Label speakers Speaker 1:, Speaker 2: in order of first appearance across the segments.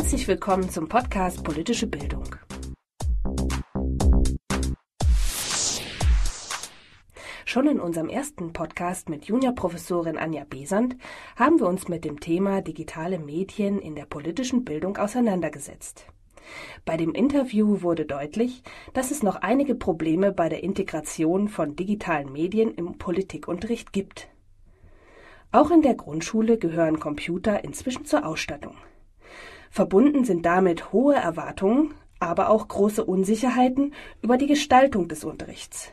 Speaker 1: Herzlich willkommen zum Podcast Politische Bildung. Schon in unserem ersten Podcast mit Juniorprofessorin Anja Besant haben wir uns mit dem Thema digitale Medien in der politischen Bildung auseinandergesetzt. Bei dem Interview wurde deutlich, dass es noch einige Probleme bei der Integration von digitalen Medien im Politikunterricht gibt. Auch in der Grundschule gehören Computer inzwischen zur Ausstattung. Verbunden sind damit hohe Erwartungen, aber auch große Unsicherheiten über die Gestaltung des Unterrichts.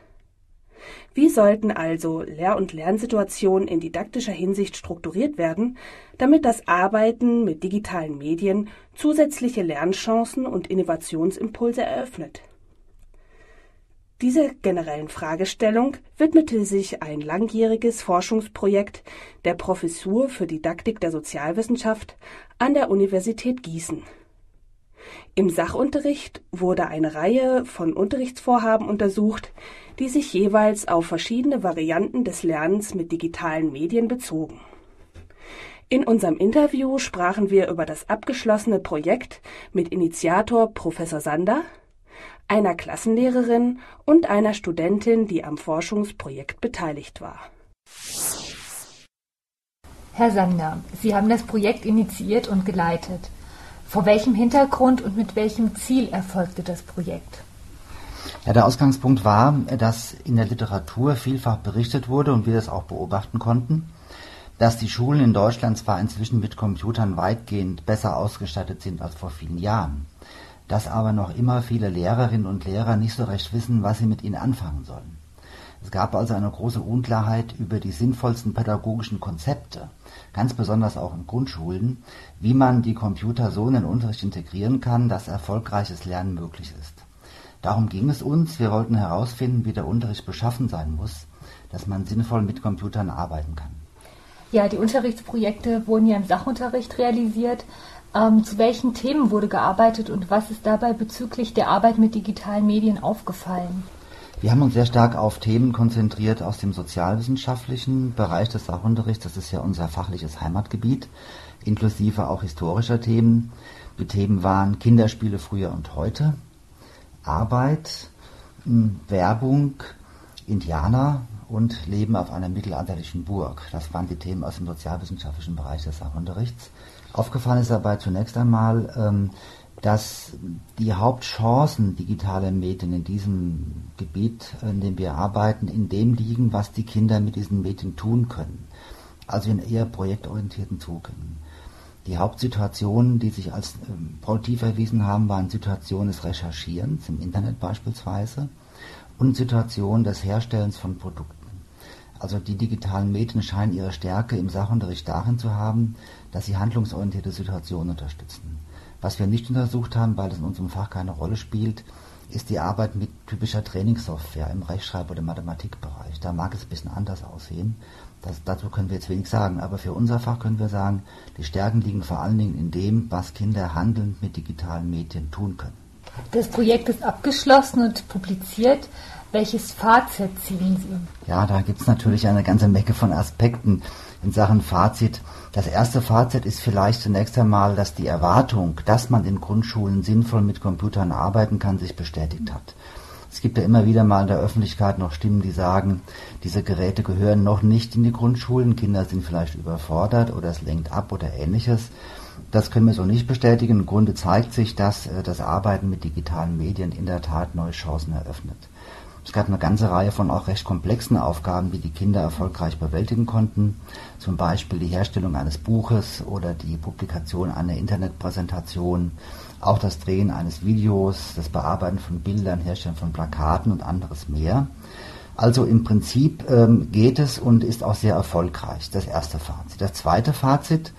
Speaker 1: Wie sollten also Lehr- und Lernsituationen in didaktischer Hinsicht strukturiert werden, damit das Arbeiten mit digitalen Medien zusätzliche Lernchancen und Innovationsimpulse eröffnet? Dieser generellen Fragestellung widmete sich ein langjähriges Forschungsprojekt der Professur für Didaktik der Sozialwissenschaft an der Universität Gießen. Im Sachunterricht wurde eine Reihe von Unterrichtsvorhaben untersucht, die sich jeweils auf verschiedene Varianten des Lernens mit digitalen Medien bezogen. In unserem Interview sprachen wir über das abgeschlossene Projekt mit Initiator Professor Sander, einer Klassenlehrerin und einer Studentin, die am Forschungsprojekt beteiligt war.
Speaker 2: Herr Sander, Sie haben das Projekt initiiert und geleitet. Vor welchem Hintergrund und mit welchem Ziel erfolgte das Projekt?
Speaker 3: Ja, der Ausgangspunkt war, dass in der Literatur vielfach berichtet wurde und wir das auch beobachten konnten, dass die Schulen in Deutschland zwar inzwischen mit Computern weitgehend besser ausgestattet sind als vor vielen Jahren, dass aber noch immer viele Lehrerinnen und Lehrer nicht so recht wissen, was sie mit ihnen anfangen sollen. Es gab also eine große Unklarheit über die sinnvollsten pädagogischen Konzepte, ganz besonders auch in Grundschulen, wie man die Computer so in den Unterricht integrieren kann, dass erfolgreiches Lernen möglich ist. Darum ging es uns. Wir wollten herausfinden, wie der Unterricht beschaffen sein muss, dass man sinnvoll mit Computern arbeiten kann.
Speaker 2: Ja, die Unterrichtsprojekte wurden ja im Sachunterricht realisiert. Ähm, zu welchen Themen wurde gearbeitet und was ist dabei bezüglich der Arbeit mit digitalen Medien aufgefallen?
Speaker 3: Wir haben uns sehr stark auf Themen konzentriert aus dem sozialwissenschaftlichen Bereich des Sachunterrichts. Das ist ja unser fachliches Heimatgebiet, inklusive auch historischer Themen. Die Themen waren Kinderspiele früher und heute, Arbeit, Werbung, Indianer und Leben auf einer mittelalterlichen Burg. Das waren die Themen aus dem sozialwissenschaftlichen Bereich des Sachunterrichts. Aufgefallen ist dabei zunächst einmal, ähm, dass die Hauptchancen digitaler Medien in diesem Gebiet, in dem wir arbeiten, in dem liegen, was die Kinder mit diesen Medien tun können. Also in eher projektorientierten Zugängen. Die Hauptsituationen, die sich als ähm, produktiv erwiesen haben, waren Situationen des Recherchierens, im Internet beispielsweise, und Situationen des Herstellens von Produkten. Also die digitalen Medien scheinen ihre Stärke im Sachunterricht darin zu haben, dass sie handlungsorientierte Situationen unterstützen. Was wir nicht untersucht haben, weil es in unserem Fach keine Rolle spielt, ist die Arbeit mit typischer Trainingssoftware im Rechtschreib- oder Mathematikbereich. Da mag es ein bisschen anders aussehen. Das, dazu können wir jetzt wenig sagen. Aber für unser Fach können wir sagen, die Stärken liegen vor allen Dingen in dem, was Kinder handelnd mit digitalen Medien tun können.
Speaker 2: Das Projekt ist abgeschlossen und publiziert. Welches Fazit ziehen Sie?
Speaker 3: Ja, da gibt es natürlich eine ganze Menge von Aspekten in Sachen Fazit. Das erste Fazit ist vielleicht zunächst einmal, dass die Erwartung, dass man in Grundschulen sinnvoll mit Computern arbeiten kann, sich bestätigt hat. Es gibt ja immer wieder mal in der Öffentlichkeit noch Stimmen, die sagen, diese Geräte gehören noch nicht in die Grundschulen, Kinder sind vielleicht überfordert oder es lenkt ab oder ähnliches. Das können wir so nicht bestätigen. Im Grunde zeigt sich, dass äh, das Arbeiten mit digitalen Medien in der Tat neue Chancen eröffnet. Es gab eine ganze Reihe von auch recht komplexen Aufgaben, die die Kinder erfolgreich bewältigen konnten. Zum Beispiel die Herstellung eines Buches oder die Publikation einer Internetpräsentation, auch das Drehen eines Videos, das Bearbeiten von Bildern, Herstellen von Plakaten und anderes mehr. Also im Prinzip ähm, geht es und ist auch sehr erfolgreich, das erste Fazit. Das zweite Fazit,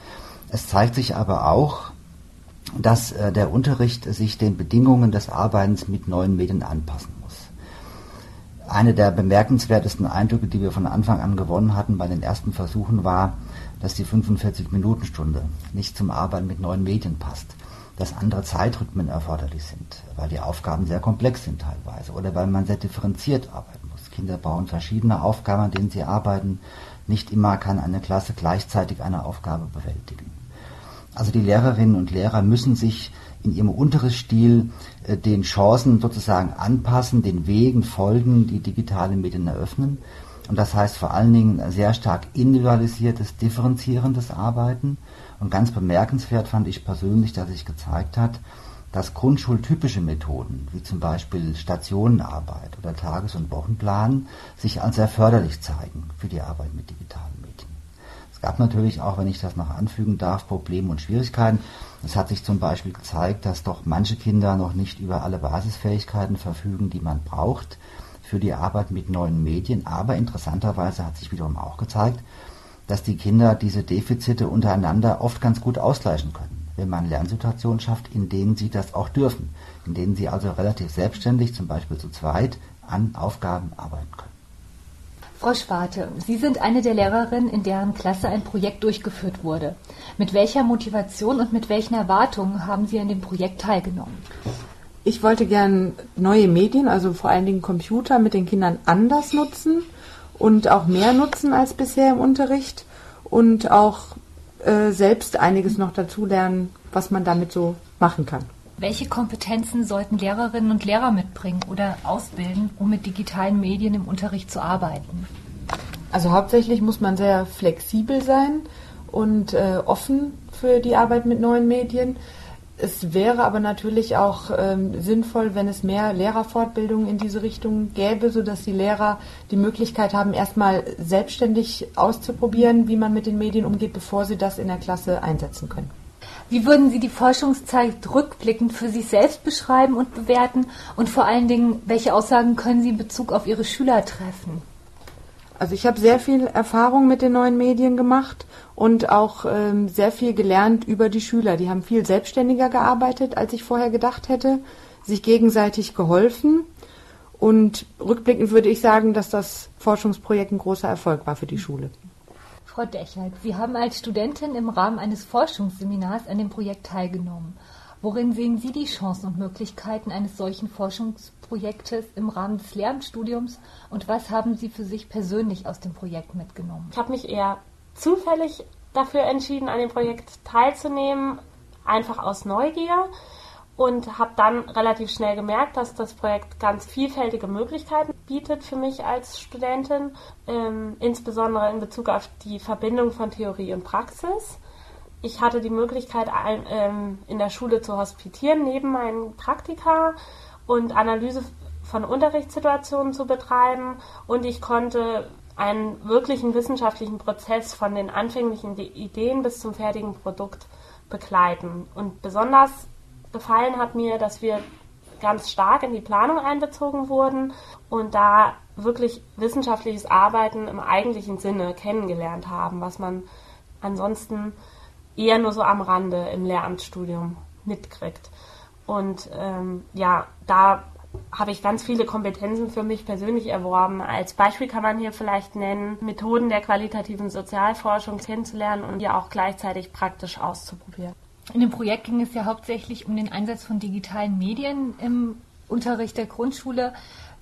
Speaker 3: es zeigt sich aber auch, dass äh, der Unterricht sich den Bedingungen des Arbeitens mit neuen Medien anpassen eine der bemerkenswertesten Eindrücke, die wir von Anfang an gewonnen hatten bei den ersten Versuchen, war, dass die 45-Minuten-Stunde nicht zum Arbeiten mit neuen Medien passt, dass andere Zeitrhythmen erforderlich sind, weil die Aufgaben sehr komplex sind teilweise oder weil man sehr differenziert arbeiten muss. Kinder brauchen verschiedene Aufgaben, an denen sie arbeiten. Nicht immer kann eine Klasse gleichzeitig eine Aufgabe bewältigen. Also die Lehrerinnen und Lehrer müssen sich in ihrem Unterrichtsstil äh, den Chancen sozusagen anpassen, den Wegen folgen, die digitale Medien eröffnen. Und das heißt vor allen Dingen sehr stark individualisiertes, differenzierendes Arbeiten. Und ganz bemerkenswert fand ich persönlich, dass sich gezeigt hat, dass grundschultypische Methoden, wie zum Beispiel Stationenarbeit oder Tages- und Wochenplan, sich als sehr förderlich zeigen für die Arbeit mit digitalen Medien. Es gab natürlich auch, wenn ich das noch anfügen darf, Probleme und Schwierigkeiten. Es hat sich zum Beispiel gezeigt, dass doch manche Kinder noch nicht über alle Basisfähigkeiten verfügen, die man braucht für die Arbeit mit neuen Medien. Aber interessanterweise hat sich wiederum auch gezeigt, dass die Kinder diese Defizite untereinander oft ganz gut ausgleichen können, wenn man Lernsituationen schafft, in denen sie das auch dürfen, in denen sie also relativ selbstständig, zum Beispiel zu zweit, an Aufgaben arbeiten können.
Speaker 2: Frau Schwarte, Sie sind eine der Lehrerinnen, in deren Klasse ein Projekt durchgeführt wurde. Mit welcher Motivation und mit welchen Erwartungen haben Sie an dem Projekt teilgenommen?
Speaker 4: Ich wollte gern neue Medien, also vor allen Dingen Computer, mit den Kindern anders nutzen und auch mehr nutzen als bisher im Unterricht und auch äh, selbst einiges noch dazu lernen, was man damit so machen kann.
Speaker 2: Welche Kompetenzen sollten Lehrerinnen und Lehrer mitbringen oder ausbilden, um mit digitalen Medien im Unterricht zu arbeiten?
Speaker 4: Also hauptsächlich muss man sehr flexibel sein und äh, offen für die Arbeit mit neuen Medien. Es wäre aber natürlich auch ähm, sinnvoll, wenn es mehr Lehrerfortbildungen in diese Richtung gäbe, sodass die Lehrer die Möglichkeit haben, erstmal selbstständig auszuprobieren, wie man mit den Medien umgeht, bevor sie das in der Klasse einsetzen können.
Speaker 2: Wie würden Sie die Forschungszeit rückblickend für sich selbst beschreiben und bewerten? Und vor allen Dingen, welche Aussagen können Sie in Bezug auf Ihre Schüler treffen?
Speaker 4: Also ich habe sehr viel Erfahrung mit den neuen Medien gemacht und auch ähm, sehr viel gelernt über die Schüler. Die haben viel selbstständiger gearbeitet, als ich vorher gedacht hätte, sich gegenseitig geholfen. Und rückblickend würde ich sagen, dass das Forschungsprojekt ein großer Erfolg war für die Schule.
Speaker 2: Frau Dechert, Sie haben als Studentin im Rahmen eines Forschungsseminars an dem Projekt teilgenommen. Worin sehen Sie die Chancen und Möglichkeiten eines solchen Forschungsprojektes im Rahmen des Lehramtsstudiums und was haben Sie für sich persönlich aus dem Projekt mitgenommen?
Speaker 5: Ich habe mich eher zufällig dafür entschieden, an dem Projekt teilzunehmen, einfach aus Neugier und habe dann relativ schnell gemerkt, dass das Projekt ganz vielfältige Möglichkeiten bietet für mich als Studentin, ähm, insbesondere in Bezug auf die Verbindung von Theorie und Praxis. Ich hatte die Möglichkeit, ein, ähm, in der Schule zu hospitieren, neben meinen Praktika und Analyse von Unterrichtssituationen zu betreiben und ich konnte einen wirklichen wissenschaftlichen Prozess von den anfänglichen Ideen bis zum fertigen Produkt begleiten. Und besonders gefallen hat mir, dass wir ganz stark in die Planung einbezogen wurden und da wirklich wissenschaftliches Arbeiten im eigentlichen Sinne kennengelernt haben, was man ansonsten eher nur so am Rande im Lehramtsstudium mitkriegt. Und ähm, ja, da habe ich ganz viele Kompetenzen für mich persönlich erworben. Als Beispiel kann man hier vielleicht nennen, Methoden der qualitativen Sozialforschung kennenzulernen und ja auch gleichzeitig praktisch auszuprobieren.
Speaker 2: In dem Projekt ging es ja hauptsächlich um den Einsatz von digitalen Medien im Unterricht der Grundschule.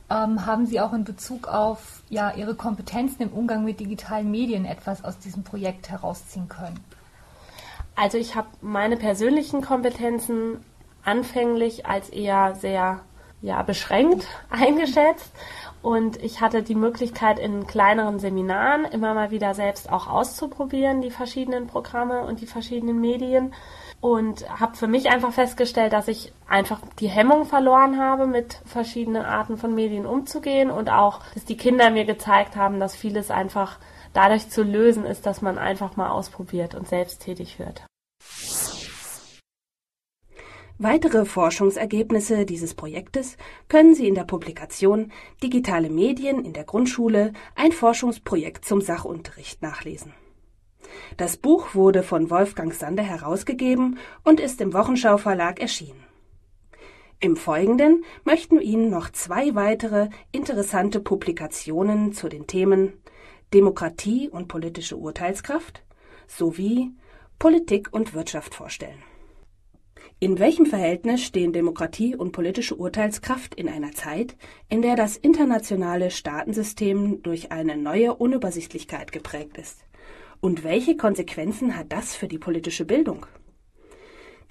Speaker 2: Ähm, haben Sie auch in Bezug auf ja, Ihre Kompetenzen im Umgang mit digitalen Medien etwas aus diesem Projekt herausziehen können?
Speaker 5: Also ich habe meine persönlichen Kompetenzen anfänglich als eher sehr ja, beschränkt eingeschätzt. Und ich hatte die Möglichkeit, in kleineren Seminaren immer mal wieder selbst auch auszuprobieren, die verschiedenen Programme und die verschiedenen Medien. Und habe für mich einfach festgestellt, dass ich einfach die Hemmung verloren habe, mit verschiedenen Arten von Medien umzugehen. Und auch, dass die Kinder mir gezeigt haben, dass vieles einfach dadurch zu lösen ist, dass man einfach mal ausprobiert und selbst tätig wird.
Speaker 1: Weitere Forschungsergebnisse dieses Projektes können Sie in der Publikation Digitale Medien in der Grundschule ein Forschungsprojekt zum Sachunterricht nachlesen. Das Buch wurde von Wolfgang Sander herausgegeben und ist im Wochenschau Verlag erschienen. Im Folgenden möchten wir Ihnen noch zwei weitere interessante Publikationen zu den Themen Demokratie und politische Urteilskraft sowie Politik und Wirtschaft vorstellen. In welchem Verhältnis stehen Demokratie und politische Urteilskraft in einer Zeit, in der das internationale Staatensystem durch eine neue Unübersichtlichkeit geprägt ist? Und welche Konsequenzen hat das für die politische Bildung?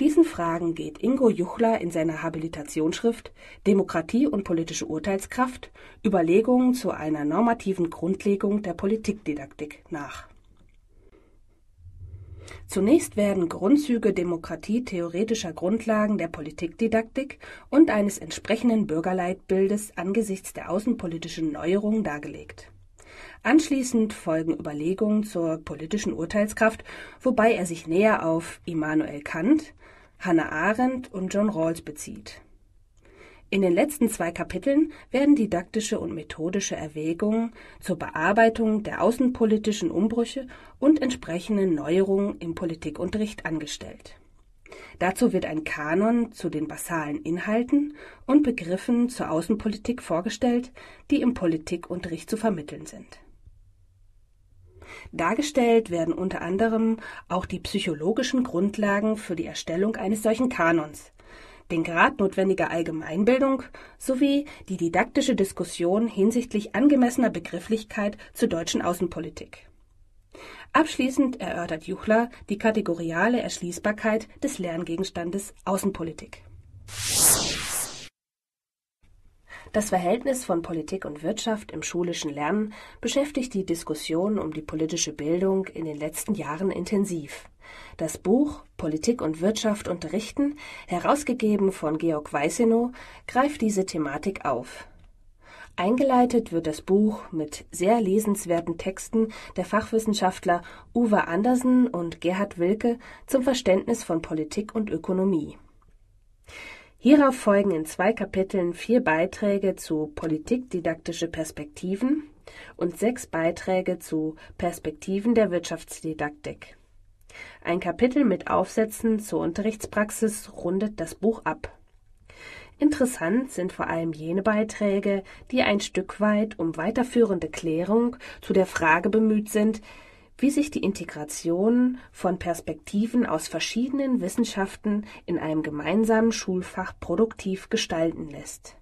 Speaker 1: Diesen Fragen geht Ingo Juchler in seiner Habilitationsschrift Demokratie und politische Urteilskraft Überlegungen zu einer normativen Grundlegung der Politikdidaktik nach. Zunächst werden Grundzüge demokratietheoretischer Grundlagen der Politikdidaktik und eines entsprechenden Bürgerleitbildes angesichts der außenpolitischen Neuerungen dargelegt. Anschließend folgen Überlegungen zur politischen Urteilskraft, wobei er sich näher auf Immanuel Kant, Hannah Arendt und John Rawls bezieht. In den letzten zwei Kapiteln werden didaktische und methodische Erwägungen zur Bearbeitung der außenpolitischen Umbrüche und entsprechenden Neuerungen im Politikunterricht angestellt. Dazu wird ein Kanon zu den basalen Inhalten und Begriffen zur Außenpolitik vorgestellt, die im Politikunterricht zu vermitteln sind. Dargestellt werden unter anderem auch die psychologischen Grundlagen für die Erstellung eines solchen Kanons, den Grad notwendiger Allgemeinbildung sowie die didaktische Diskussion hinsichtlich angemessener Begrifflichkeit zur deutschen Außenpolitik. Abschließend erörtert Juchler die kategoriale Erschließbarkeit des Lerngegenstandes Außenpolitik. Das Verhältnis von Politik und Wirtschaft im schulischen Lernen beschäftigt die Diskussion um die politische Bildung in den letzten Jahren intensiv. Das Buch Politik und Wirtschaft unterrichten, herausgegeben von Georg Weißenow, greift diese Thematik auf. Eingeleitet wird das Buch mit sehr lesenswerten Texten der Fachwissenschaftler Uwe Andersen und Gerhard Wilke zum Verständnis von Politik und Ökonomie. Hierauf folgen in zwei Kapiteln vier Beiträge zu Politikdidaktische Perspektiven und sechs Beiträge zu Perspektiven der Wirtschaftsdidaktik. Ein Kapitel mit Aufsätzen zur Unterrichtspraxis rundet das Buch ab. Interessant sind vor allem jene Beiträge, die ein Stück weit um weiterführende Klärung zu der Frage bemüht sind, wie sich die Integration von Perspektiven aus verschiedenen Wissenschaften in einem gemeinsamen Schulfach produktiv gestalten lässt.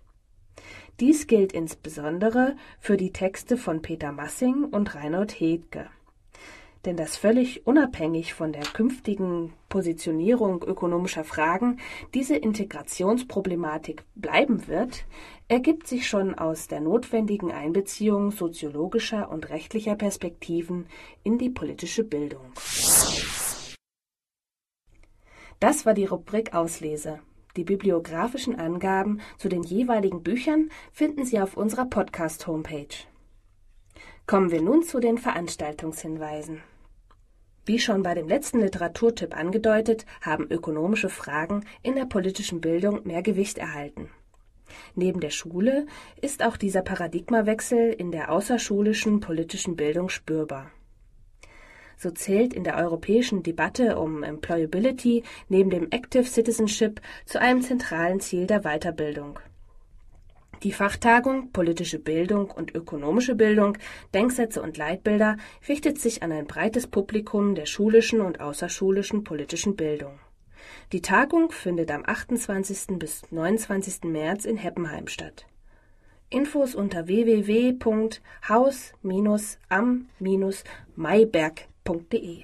Speaker 1: Dies gilt insbesondere für die Texte von Peter Massing und Reinhold Hedke denn dass völlig unabhängig von der künftigen Positionierung ökonomischer Fragen diese Integrationsproblematik bleiben wird, ergibt sich schon aus der notwendigen Einbeziehung soziologischer und rechtlicher Perspektiven in die politische Bildung. Das war die Rubrik Auslese. Die bibliografischen Angaben zu den jeweiligen Büchern finden Sie auf unserer Podcast-Homepage. Kommen wir nun zu den Veranstaltungshinweisen. Wie schon bei dem letzten Literaturtipp angedeutet, haben ökonomische Fragen in der politischen Bildung mehr Gewicht erhalten. Neben der Schule ist auch dieser Paradigmawechsel in der außerschulischen politischen Bildung spürbar. So zählt in der europäischen Debatte um Employability neben dem Active Citizenship zu einem zentralen Ziel der Weiterbildung. Die Fachtagung Politische Bildung und ökonomische Bildung, Denksätze und Leitbilder richtet sich an ein breites Publikum der schulischen und außerschulischen politischen Bildung. Die Tagung findet am 28. bis 29. März in Heppenheim statt. Infos unter www.haus-am-maiberg.de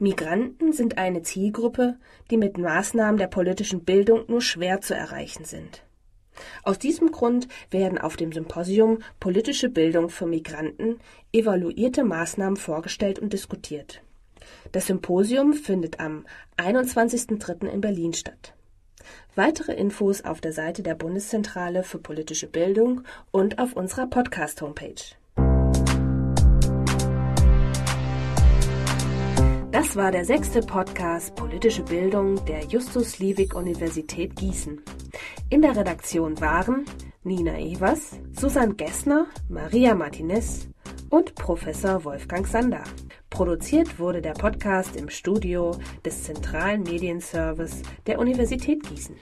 Speaker 1: Migranten sind eine Zielgruppe, die mit Maßnahmen der politischen Bildung nur schwer zu erreichen sind. Aus diesem Grund werden auf dem Symposium Politische Bildung für Migranten evaluierte Maßnahmen vorgestellt und diskutiert. Das Symposium findet am 21.03. in Berlin statt. Weitere Infos auf der Seite der Bundeszentrale für politische Bildung und auf unserer Podcast-Homepage. Das war der sechste Podcast Politische Bildung der Justus Liebig Universität Gießen. In der Redaktion waren Nina Evers, Susanne Gessner, Maria Martinez und Professor Wolfgang Sander. Produziert wurde der Podcast im Studio des Zentralen Medienservice der Universität Gießen.